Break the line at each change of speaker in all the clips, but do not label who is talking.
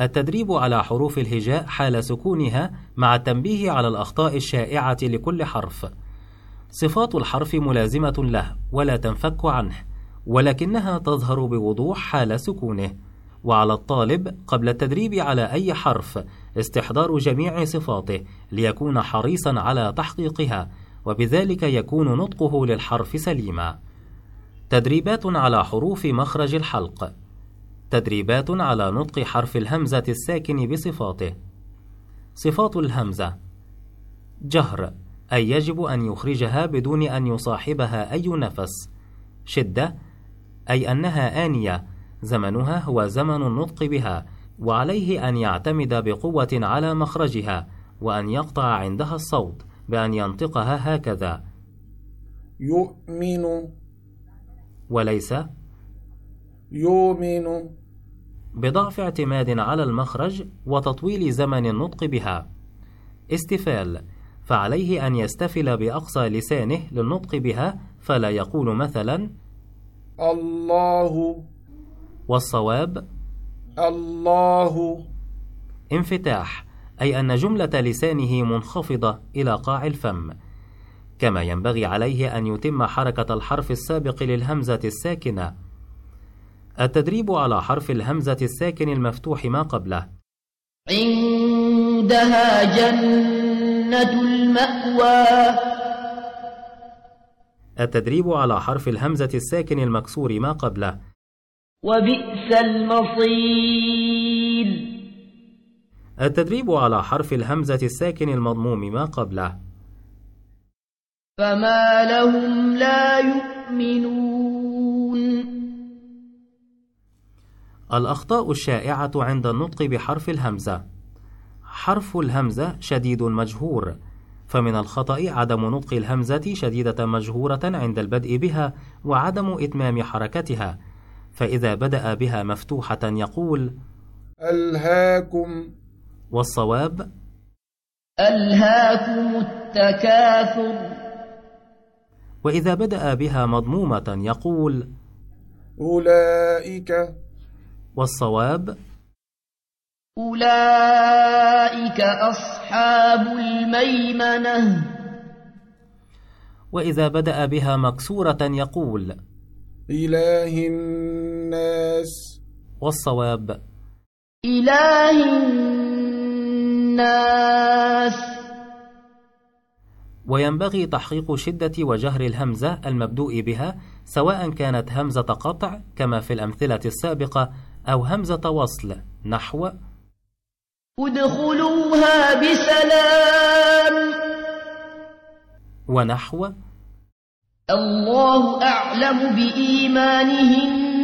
التدريب على حروف الهجاء حال سكونها مع التنبيه على الأخطاء الشائعة لكل حرف. صفات الحرف ملازمة له ولا تنفك عنه، ولكنها تظهر بوضوح حال سكونه. وعلى الطالب قبل التدريب على أي حرف استحضار جميع صفاته ليكون حريصا على تحقيقها، وبذلك يكون نطقه للحرف سليما. تدريبات على حروف مخرج الحلق تدريبات على نطق حرف الهمزة الساكن بصفاته. صفات الهمزة جهر أي يجب أن يخرجها بدون أن يصاحبها أي نفس. شدة أي أنها آنية زمنها هو زمن النطق بها وعليه أن يعتمد بقوة على مخرجها وأن يقطع عندها الصوت بأن ينطقها هكذا.
يؤمن.
وليس.
يؤمن.
بضعف اعتماد على المخرج وتطويل زمن النطق بها. استفال فعليه أن يستفل بأقصى لسانه للنطق بها فلا يقول مثلا
الله
والصواب
الله
انفتاح أي أن جملة لسانه منخفضة إلى قاع الفم. كما ينبغي عليه أن يتم حركة الحرف السابق للهمزة الساكنة. التدريب على حرف الهمزة الساكن المفتوح ما قبله.
عندها جنة المأوى.
التدريب على حرف الهمزة الساكن المكسور ما قبله.
وبئس المصير.
التدريب على حرف الهمزة الساكن المضموم ما قبله.
فما لهم لا يؤمنون.
الأخطاء الشائعة عند النطق بحرف الهمزة. حرف الهمزة شديد مجهور فمن الخطأ عدم نطق الهمزة شديدة مجهورة عند البدء بها وعدم إتمام حركتها فإذا بدأ بها مفتوحة يقول
ألهاكم.
والصواب
ألهاكم التكاثر.
وإذا بدأ بها مضمومة يقول
أولئك
والصواب
أولئك أصحاب الميمنة.
وإذا بدأ بها مكسورة يقول
إله الناس.
والصواب
إله الناس.
وينبغي تحقيق شدة وجهر الهمزة المبدوء بها سواء كانت همزة قطع كما في الأمثلة السابقة أو همزة وصل نحو.
ادخلوها بسلام.
ونحو.
الله أعلم بإيمانهم.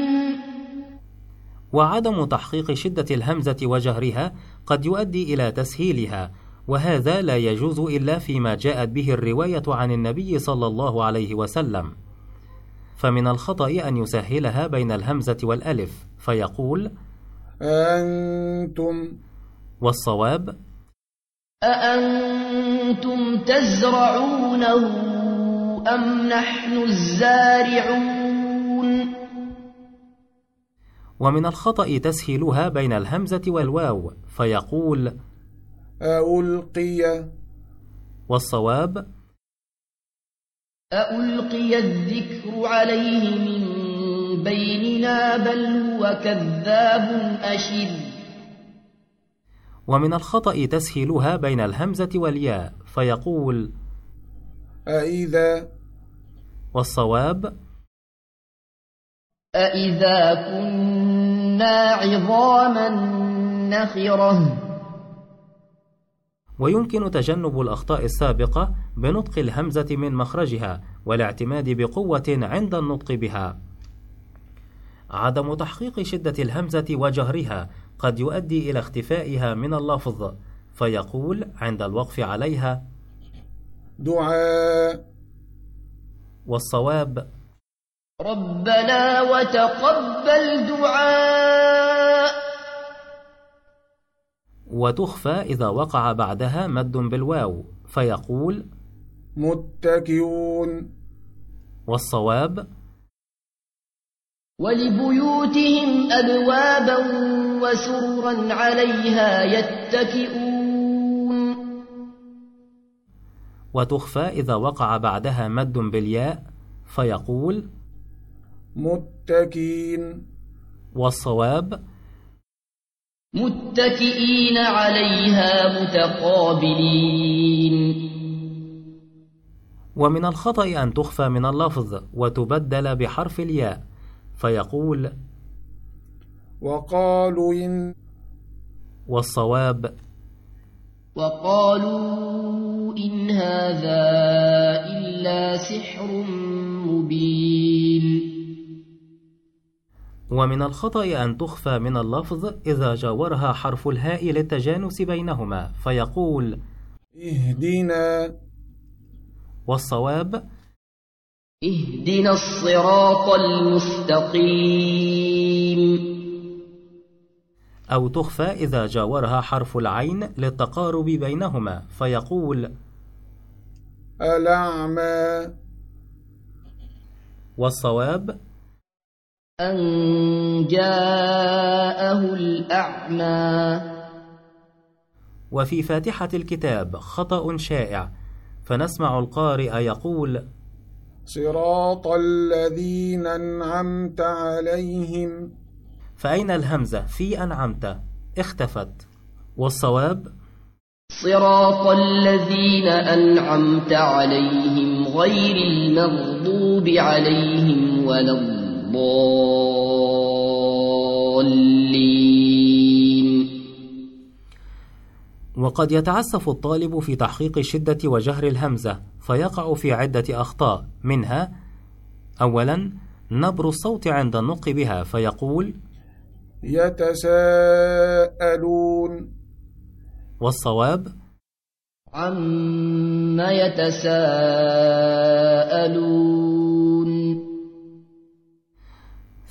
وعدم تحقيق شدة الهمزة وجهرها قد يؤدي إلى تسهيلها وهذا لا يجوز إلا فيما جاءت به الرواية عن النبي صلى الله عليه وسلم. فمن الخطأ أن يسهلها بين الهمزة والألف فيقول
أنتم
والصواب
أأنتم تزرعونه أم نحن الزارعون؟
ومن الخطأ تسهيلها بين الهمزة والواو فيقول
ألقي
والصواب
ألقي الذكر عليه من بيننا بل هو كذاب أشر.
ومن الخطأ تسهيلها بين الهمزة والياء فيقول
أإذا
والصواب
أإذا كنا عظاما نخرة.
ويمكن تجنب الأخطاء السابقة بنطق الهمزة من مخرجها والاعتماد بقوة عند النطق بها. عدم تحقيق شدة الهمزة وجهرها قد يؤدي إلى اختفائها من اللفظ، فيقول عند الوقف عليها:
دعاء
والصواب
ربنا وتقبل دعاء
وتخفى إذا وقع بعدها مد بالواو فيقول
متكئون.
والصواب؟
ولبيوتهم أبوابا وسررا عليها يتكئون.
وتخفى إذا وقع بعدها مد بالياء فيقول
متكين
والصواب؟
متكئين عليها متقابلين.
ومن الخطأ أن تخفى من اللفظ وتبدل بحرف الياء فيقول
وقالوا إن
والصواب
وقالوا إن هذا إلا سحر مبين.
ومن الخطأ أن تخفى من اللفظ إذا جاورها حرف الهاء للتجانس بينهما فيقول
اهدنا
والصواب
اهدنا الصراط المستقيم.
أو تخفى إذا جاورها حرف العين للتقارب بينهما فيقول
الأعمى
والصواب
أن جاءه الأعمى.
وفي فاتحة الكتاب خطأ شائع فنسمع القارئ يقول
صراط الذين أنعمت عليهم.
فأين الهمزة؟ في أنعمت. اختفت. والصواب؟
صراط الذين أنعمت عليهم غير المغضوب عليهم ولا الضالين.
وقد يتعسف الطالب في تحقيق شدة وجهر الهمزة فيقع في عدة أخطاء منها أولا نبر الصوت عند النطق بها فيقول
يتساءلون.
والصواب
عما يتساءلون.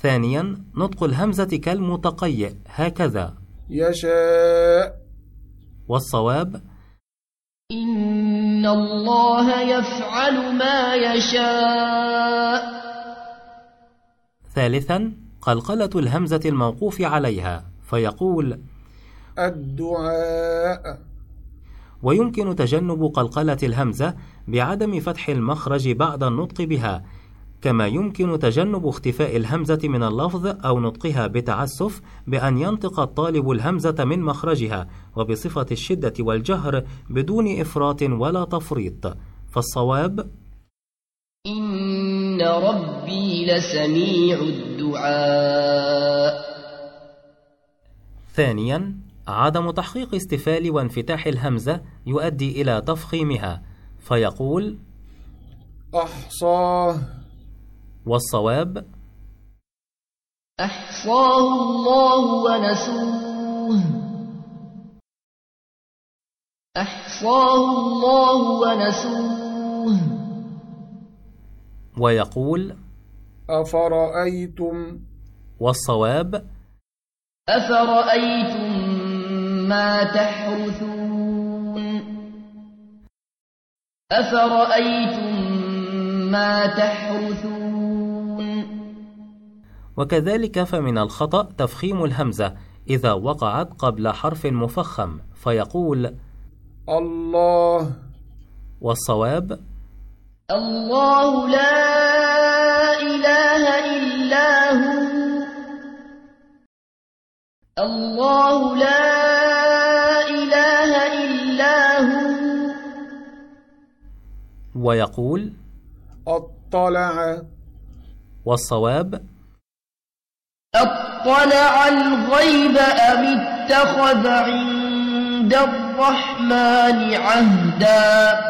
ثانيا نطق الهمزة كالمتقيئ هكذا
يشاء.
والصواب
إن الله يفعل ما يشاء.
ثالثا قلقلة الهمزة الموقوف عليها فيقول
الدعاء.
ويمكن تجنب قلقلة الهمزة بعدم فتح المخرج بعد النطق بها كما يمكن تجنب اختفاء الهمزة من اللفظ أو نطقها بتعسف بأن ينطق الطالب الهمزة من مخرجها وبصفة الشدة والجهر بدون إفراط ولا تفريط. فالصواب؟
إن ربي لسميع الدعاء.
ثانيا عدم تحقيق استفال وانفتاح الهمزة يؤدي إلى تفخيمها. فيقول
أحصاه.
والصواب
أحصاه الله ونسوه. أحصاه الله ونسوه.
ويقول
أفرأيتم؟
والصواب
أفرأيتم ما تحرثون؟ أفرأيتم ما تحرثون؟
وكذلك فمن الخطأ تفخيم الهمزة إذا وقعت قبل حرف مفخم فيقول
الله.
والصواب
الله لا إله إلا هو. الله لا إله إلا هو.
ويقول
اطلع
والصواب
أطلع الغيب أم اتخذ عند الرحمن عهدا؟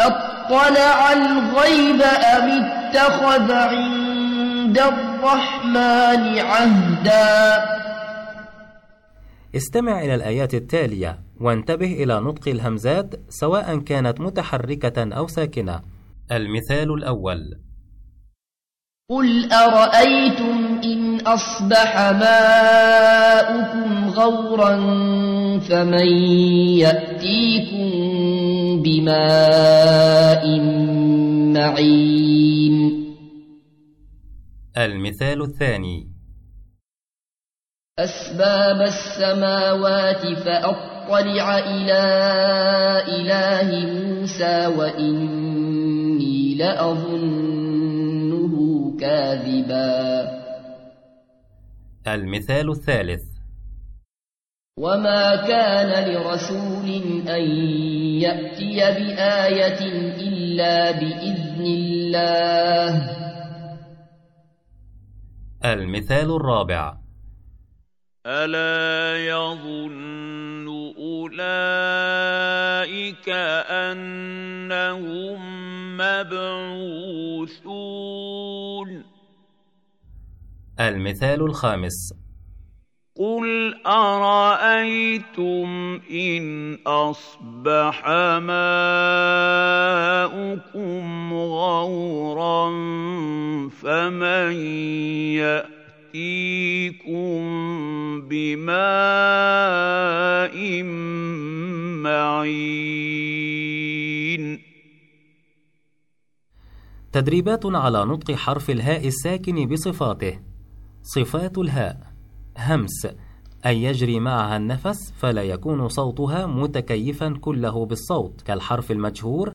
أطلع الغيب أم اتخذ عند الرحمن عهدا؟
استمع إلى الآيات التالية وانتبه إلى نطق الهمزات سواء كانت متحركة أو ساكنة. المثال الأول.
قل أرأيتم إن أصبح ماؤكم غورا فمن يأتيكم بماء معين
المثال الثاني.
أسباب السماوات فأطلع إلى إله موسى وإني لأظنه كاذبا.
المثال الثالث.
وما كان لرسول أن يأتي بآية إلا بإذن الله.
المثال الرابع.
ألا يظن أولئك أنهم مبعوثون
المثال الخامس.
قل أرأيتم إن أصبح ماؤكم غورا فمن يأتيكم بماء معين.
تدريبات على نطق حرف الهاء الساكن بصفاته. صفات الهاء. همس. أي يجري معها النفس فلا يكون صوتها متكيفا كله بالصوت كالحرف المجهور.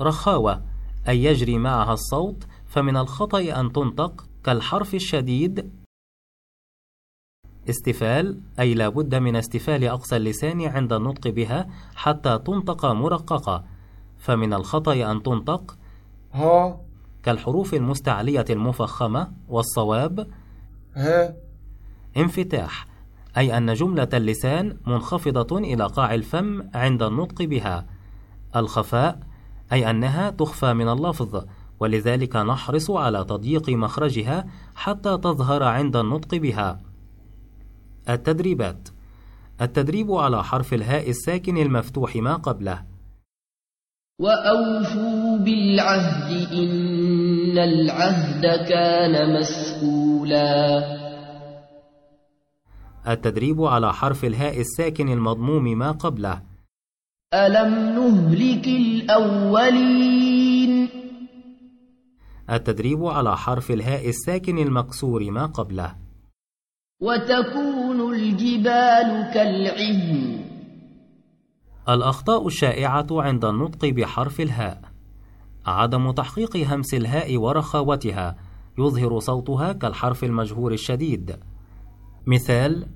رخاوة. أي يجري معها الصوت فمن الخطأ أن تنطق كالحرف الشديد. استفال أي لا بد من استفال أقصى اللسان عند النطق بها حتى تنطق مرققة. فمن الخطأ أن تنطق.
ها.
كالحروف المستعلية المفخمة والصواب.
ها.
انفتاح أي أن جملة اللسان منخفضة إلى قاع الفم عند النطق بها. الخفاء أي أنها تخفى من اللفظ. ولذلك نحرص على تضييق مخرجها حتى تظهر عند النطق بها. التدريبات. التدريب على حرف الهاء الساكن المفتوح ما قبله.
وأوفوا بالعهد إن العهد كان مسؤولا.
التدريب على حرف الهاء الساكن المضموم ما قبله.
ألم نهلك الأولين
التدريب على حرف الهاء الساكن المكسور ما قبله.
وتكون الجبال كالعهن.
الأخطاء الشائعة عند النطق بحرف الهاء. عدم تحقيق همس الهاء ورخاوتها يظهر صوتها كالحرف المجهور الشديد. مثال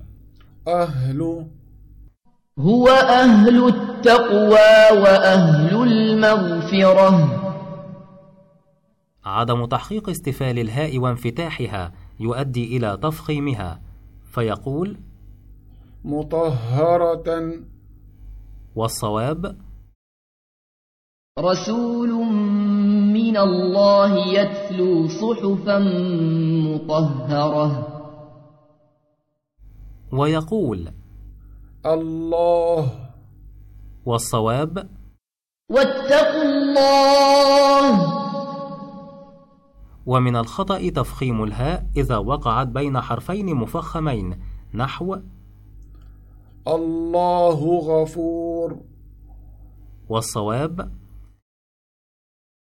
أهل.
هو أهل التقوى وأهل المغفرة.
عدم تحقيق استفال الهاء وانفتاحها يؤدي إلى تفخيمها. فيقول
مطهرة.
والصواب
رسول من الله يتلو صحفا مطهرة.
ويقول
الله.
والصواب
واتقوا الله.
ومن الخطأ تفخيم الهاء إذا وقعت بين حرفين مفخمين. نحو.
الله غفور.
والصواب.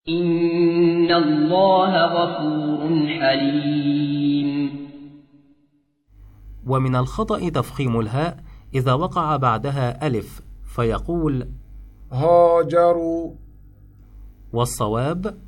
إن الله غفور حليم.
ومن الخطأ تفخيم الهاء إذا وقع بعدها ألف فيقول.
هاجروا.
والصواب.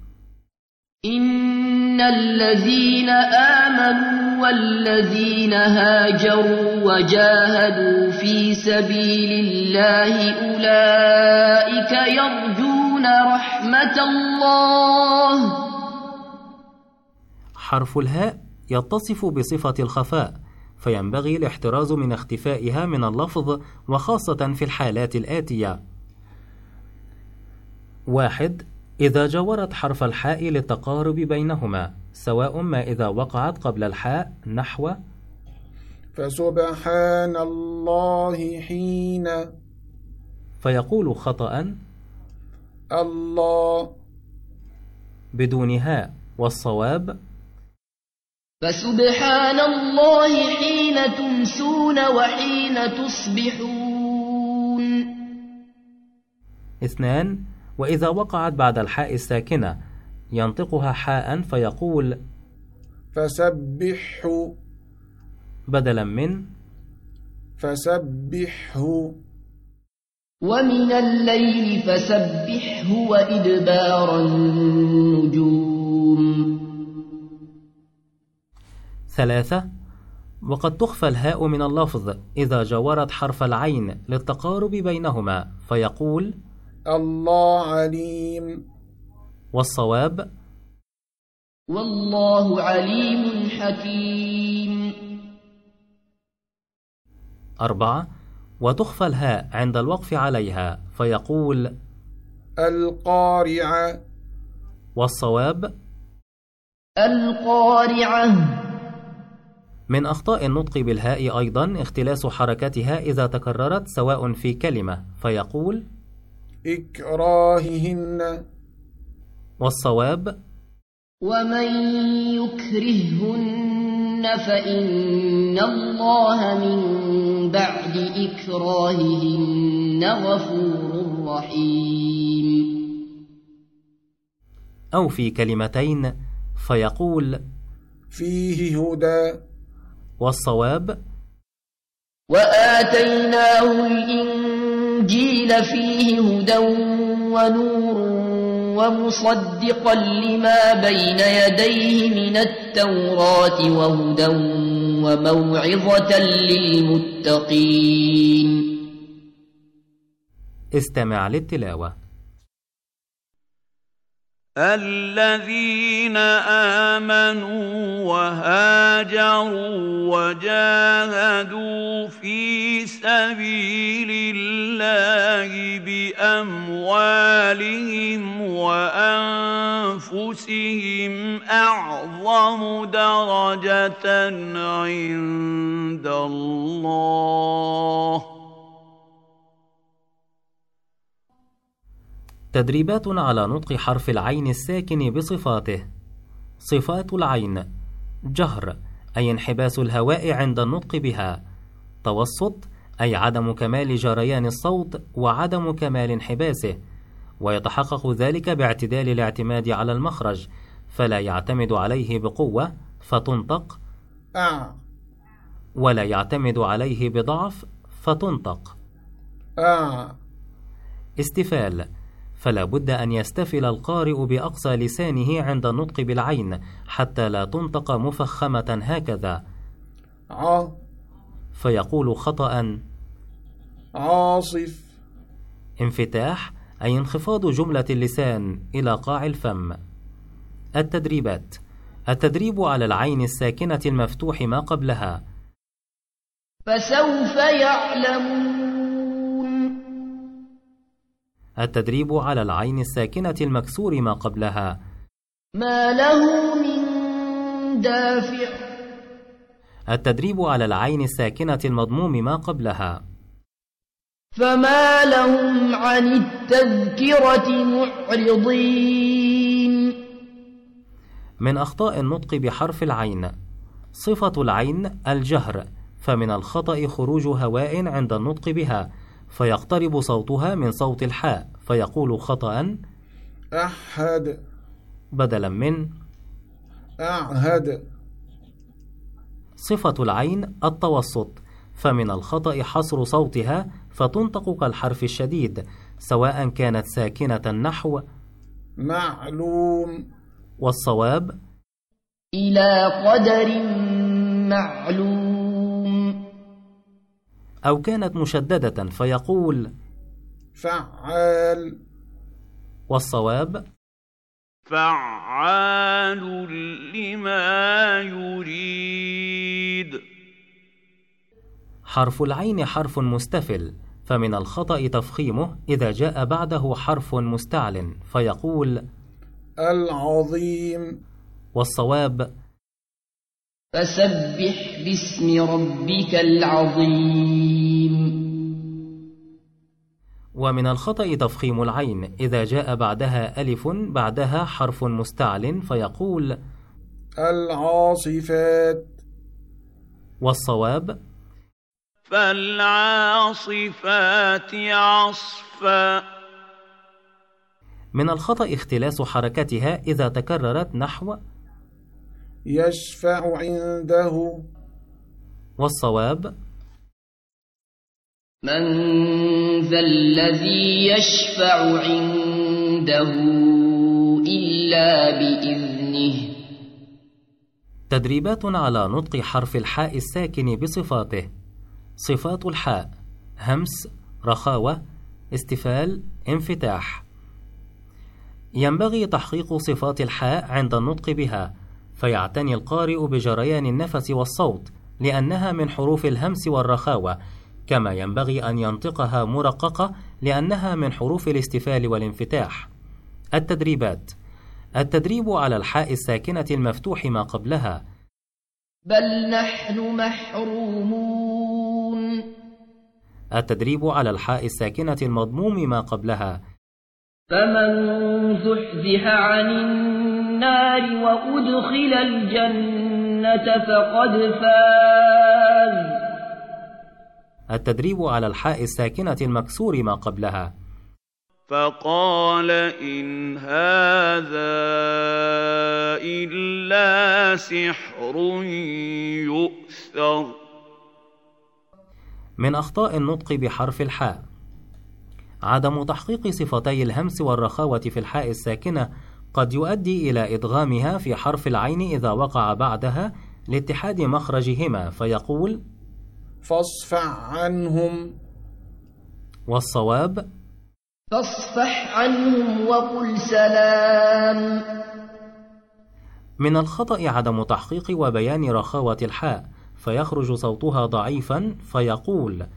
إن الذين آمنوا والذين هاجروا وجاهدوا في سبيل الله أولئك يرجون رحمة الله.
حرف الهاء يتصف بصفة الخفاء فينبغي الاحتراز من اختفائها من اللفظ وخاصة في الحالات الآتية. واحد إذا جاورت حرف الحاء للتقارب بينهما سواء ما إذا وقعت قبل الحاء نحو
فسبحان الله حين.
فيقول خطأ
الله.
بدون هاء والصواب
فسبحان الله حين تمسون وحين تصبحون.
اثنان وإذا وقعت بعد الحاء الساكنة ينطقها حاء فيقول
فسبحوا
بدلا من
فسبحه
ومن الليل فسبحه وإدبار النجوم.
ثلاثة وقد تخفى الهاء من اللفظ إذا جاورت حرف العين للتقارب بينهما فيقول
الله عليم.
والصواب؟
والله عليم حكيم.
أربعة. وتخفى الهاء عند الوقف عليها فيقول
القارعة.
والصواب؟
القارعة.
من أخطاء النطق بالهاء أيضا اختلاس حركتها إذا تكررت سواء في كلمة فيقول
إكراههن.
والصواب؟
ومن يكرههن فإن الله من بعد إكراههن غفور رحيم.
أو في كلمتين فيقول
فيه هدى.
والصواب؟
وآتيناه الإنجيل فيه هدى ونور ومصدقا لما بين يديه من التوراة وهدى وموعظة للمتقين.
استمع للتلاوة.
الذين آمنوا وهاجروا وجاهدوا في سبيل الله بأموالهم وأنفسهم أعظم درجة عند الله.
تدريبات على نطق حرف العين الساكن بصفاته. صفات العين. جهر أي انحباس الهواء عند النطق بها. توسط أي عدم كمال جريان الصوت وعدم كمال انحباسه. ويتحقق ذلك باعتدال الاعتماد على المخرج فلا يعتمد عليه بقوة فتنطق.
أع
ولا يعتمد عليه بضعف فتنطق.
أع
استفال. فلا بد أن يستفل القارئ بأقصى لسانه عند النطق بالعين حتى لا تنطق مفخمة هكذا.
ع
فيقول خطأ
عاصف.
انفتاح أي انخفاض جملة اللسان إلى قاع الفم. التدريبات التدريب على العين الساكنة المفتوح ما قبلها.
فسوف يعلمون.
التدريب على العين الساكنة المكسور ما قبلها.
ما له من دافع.
التدريب على العين الساكنة المضموم ما قبلها.
فما لهم عن التذكرة معرضين.
من أخطاء النطق بحرف العين. صفة العين الجهر فمن الخطأ خروج هواء عند النطق بها. فيقترب صوتها من صوت الحاء فيقول خطأ
أحد.
بدلا من
أعهد.
صفة العين التوسط. فمن الخطأ حصر صوتها فتنطق كالحرف الشديد سواء كانت ساكنة نحو
معلوم.
إلى
والصواب
قدر معلوم.
أو كانت مشددة فيقول
فعال.
والصواب
فعال لما يريد.
حرف العين حرف مستفل فمن الخطأ تفخيمه إذا جاء بعده حرف مستعل فيقول
العظيم.
والصواب
فسبح باسم ربك العظيم.
ومن الخطأ تفخيم العين إذا جاء بعدها ألف بعدها حرف مستعل فيقول
العاصفات.
والصواب
فالعاصفات عصفا.
من الخطأ اختلاس حركتها إذا تكررت نحو
يشفع عنده.
والصواب؟
من ذا الذي يشفع عنده إلا بإذنه.
تدريبات على نطق حرف الحاء الساكن بصفاته. صفات الحاء همس رخاوة استفال انفتاح. ينبغي تحقيق صفات الحاء عند النطق بها. فيعتني القارئ بجريان النفس والصوت لأنها من حروف الهمس والرخاوة كما ينبغي أن ينطقها مرققة لأنها من حروف الاستفال والانفتاح. التدريبات. التدريب على الحاء الساكنة المفتوح ما قبلها.
بل نحن محرومون.
التدريب على الحاء الساكنة المضموم ما قبلها.
فمن زحزح عن النار وأدخل الجنة فقد فاز.
التدريب على الحاء الساكنة المكسور ما قبلها.
فقال إن هذا إلا سحر يؤثر.
من أخطاء النطق بحرف الحاء. عدم تحقيق صفتي الهمس والرخاوة في الحاء الساكنة قد يؤدي إلى إدغامها في حرف العين إذا وقع بعدها لاتحاد مخرجهما فيقول
فاصفع عنهم.
والصواب
فاصفح عنهم وقل سلام.
من الخطأ عدم تحقيق وبيان رخاوة الحاء فيخرج صوتها ضعيفا فيقول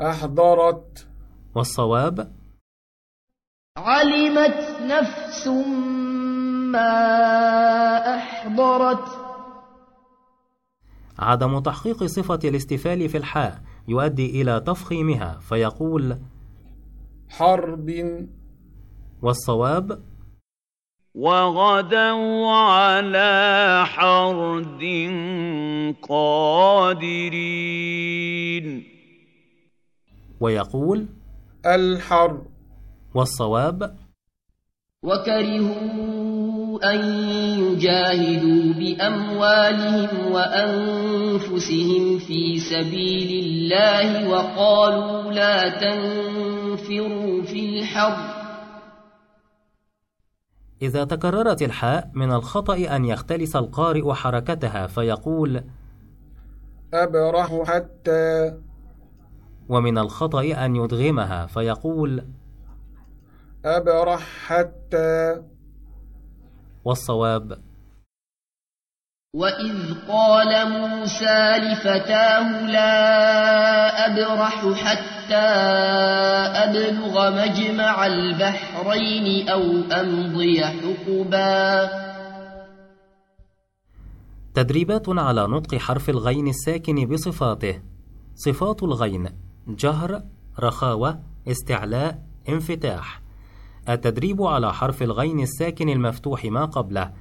أحضرت.
والصواب
علمت نفس ما أحضرت.
عدم تحقيق صفة الاستفال في الحاء يؤدي إلى تفخيمها فيقول
حرب.
والصواب
وغدوا على حرد قادرين.
ويقول
الحر
والصواب
وكرهوا أن يجاهدوا بأموالهم وأنفسهم في سبيل الله وقالوا لا تنفروا في الحر.
إذا تكررت الحاء من الخطأ أن يختلس القارئ حركتها فيقول
أبرح حتى
ومن الخطأ أن يدغمها فيقول
أبرح حتى
والصواب.
وإذ قال موسى لفتاه لا أبرح حتى أبلغ مجمع البحرين أو أمضي حقبا.
تدريبات على نطق حرف الغين الساكن بصفاته. صفات الغين جهر رخاوة استعلاء انفتاح. التدريب على حرف الغين الساكن المفتوح ما قبله؟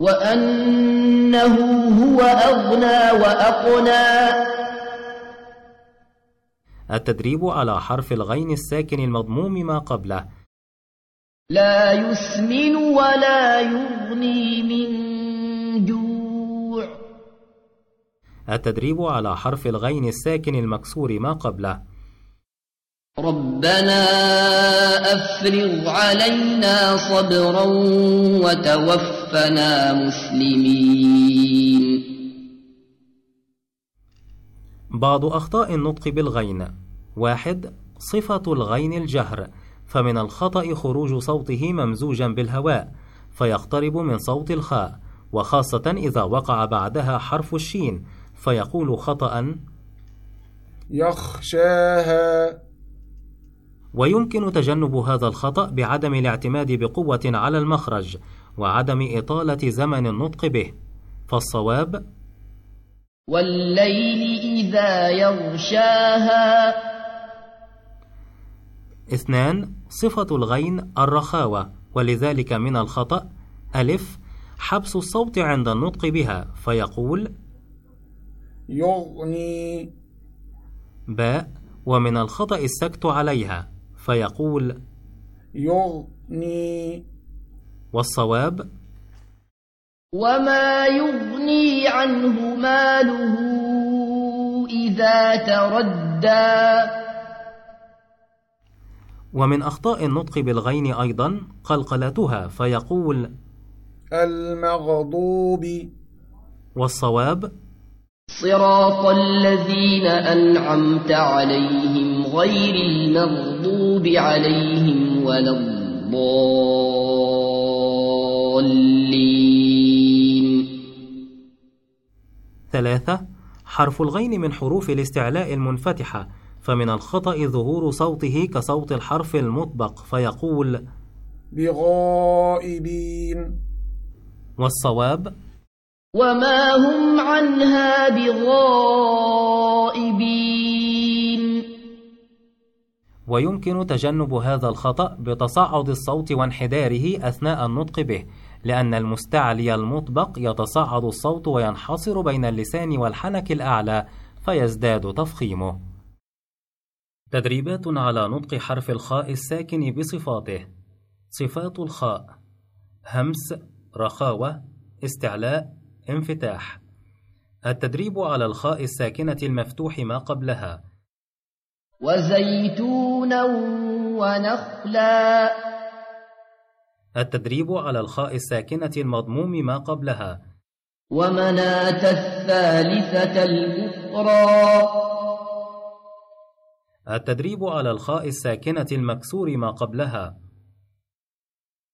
وأنه هو أغنى وأقنى.
التدريب على حرف الغين الساكن المضموم ما قبله؟
لا يسمن ولا يغني من جوع.
التدريب على حرف الغين الساكن المكسور ما قبله؟
ربنا أفرغ علينا صبرا وتوفنا مسلمين.
بعض أخطاء النطق بالغين. واحد صفة الغين الجهر. فمن الخطأ خروج صوته ممزوجا بالهواء فيقترب من صوت الخاء. وخاصة إذا وقع بعدها حرف الشين فيقول خطأ
يخشاها.
ويمكن تجنب هذا الخطأ بعدم الاعتماد بقوة على المخرج وعدم إطالة زمن النطق به. فالصواب؟
والليل إذا يغشاها.
اثنان صفة الغين الرخاوة ولذلك من الخطأ ألف حبس الصوت عند النطق بها فيقول
يغني.
باء ومن الخطأ السكت عليها. فيقول
يغني
والصواب
وما يغني عنه ماله إذا تردى.
ومن أخطاء النطق بالغين أيضا قلقلتها فيقول
المغضوب.
والصواب
صراط الذين أنعمت عليهم غير المغضوب عليهم ولا الضالين.
ثلاثة حرف الغين من حروف الاستعلاء المنفتحة فمن الخطأ ظهور صوته كصوت الحرف المطبق فيقول
بغائبين.
والصواب
وما هم عنها بغائبين.
ويمكن تجنب هذا الخطأ بتصاعد الصوت وانحداره أثناء النطق به لأن المستعلي المطبق يتصاعد الصوت وينحصر بين اللسان والحنك الأعلى فيزداد تفخيمه. تدريبات على نطق حرف الخاء الساكن بصفاته. صفات الخاء همس رخاوة استعلاء انفتاح. التدريب على الخاء الساكنة المفتوح ما قبلها.
وزيتونا ونخلا.
التدريب على الخاء الساكنة المضموم ما قبلها.
ومناة الثالثة الأخرى.
التدريب على الخاء الساكنة المكسور ما قبلها.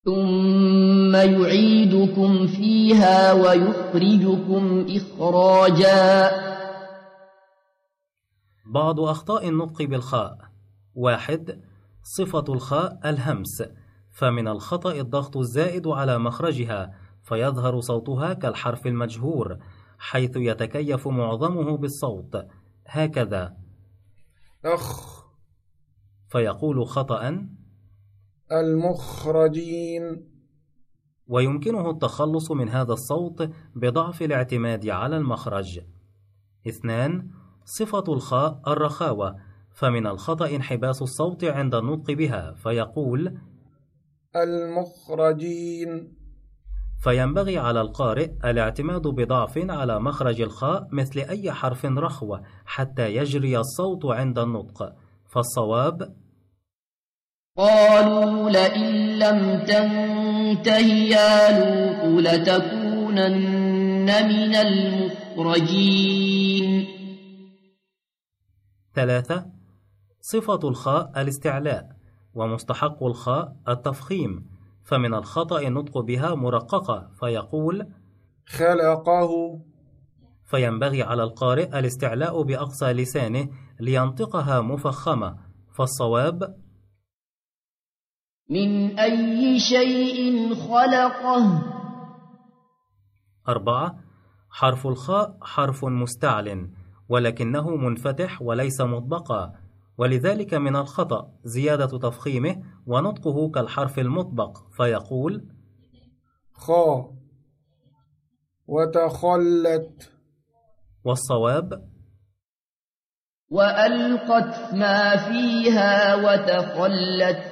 ثم يعيدكم فيها ويخرجكم إخراجا.
بعض أخطاء النطق بالخاء. واحد صفة الخاء الهمس فمن الخطأ الضغط الزائد على مخرجها فيظهر صوتها كالحرف المجهور حيث يتكيف معظمه بالصوت. هكذا.
أخ.
فيقول خطأ.
المخرجين.
ويمكنه التخلص من هذا الصوت بضعف الاعتماد على المخرج. اثنان صفة الخاء الرخاوة فمن الخطأ انحباس الصوت عند النطق بها فيقول
المخرجين.
فينبغي على القارئ الاعتماد بضعف على مخرج الخاء مثل أي حرف رخوة حتى يجري الصوت عند النطق. فالصواب
قالوا لئن لم تنته يا لوط لتكونن من المخرجين.
ثلاثة صفة الخاء الاستعلاء ومستحق الخاء التفخيم فمن الخطأ النطق بها مرققة فيقول
خلقه.
فينبغي على القارئ الاستعلاء بأقصى لسانه لينطقها مفخمة فالصواب
من أي شيء خلقه.
أربعة حرف الخاء حرف مستعل ولكنه منفتح وليس مطبقا ولذلك من الخطأ زيادة تفخيمه ونطقه كالحرف المطبق فيقول
خا وتخلت.
والصواب
وألقت ما فيها وتخلت.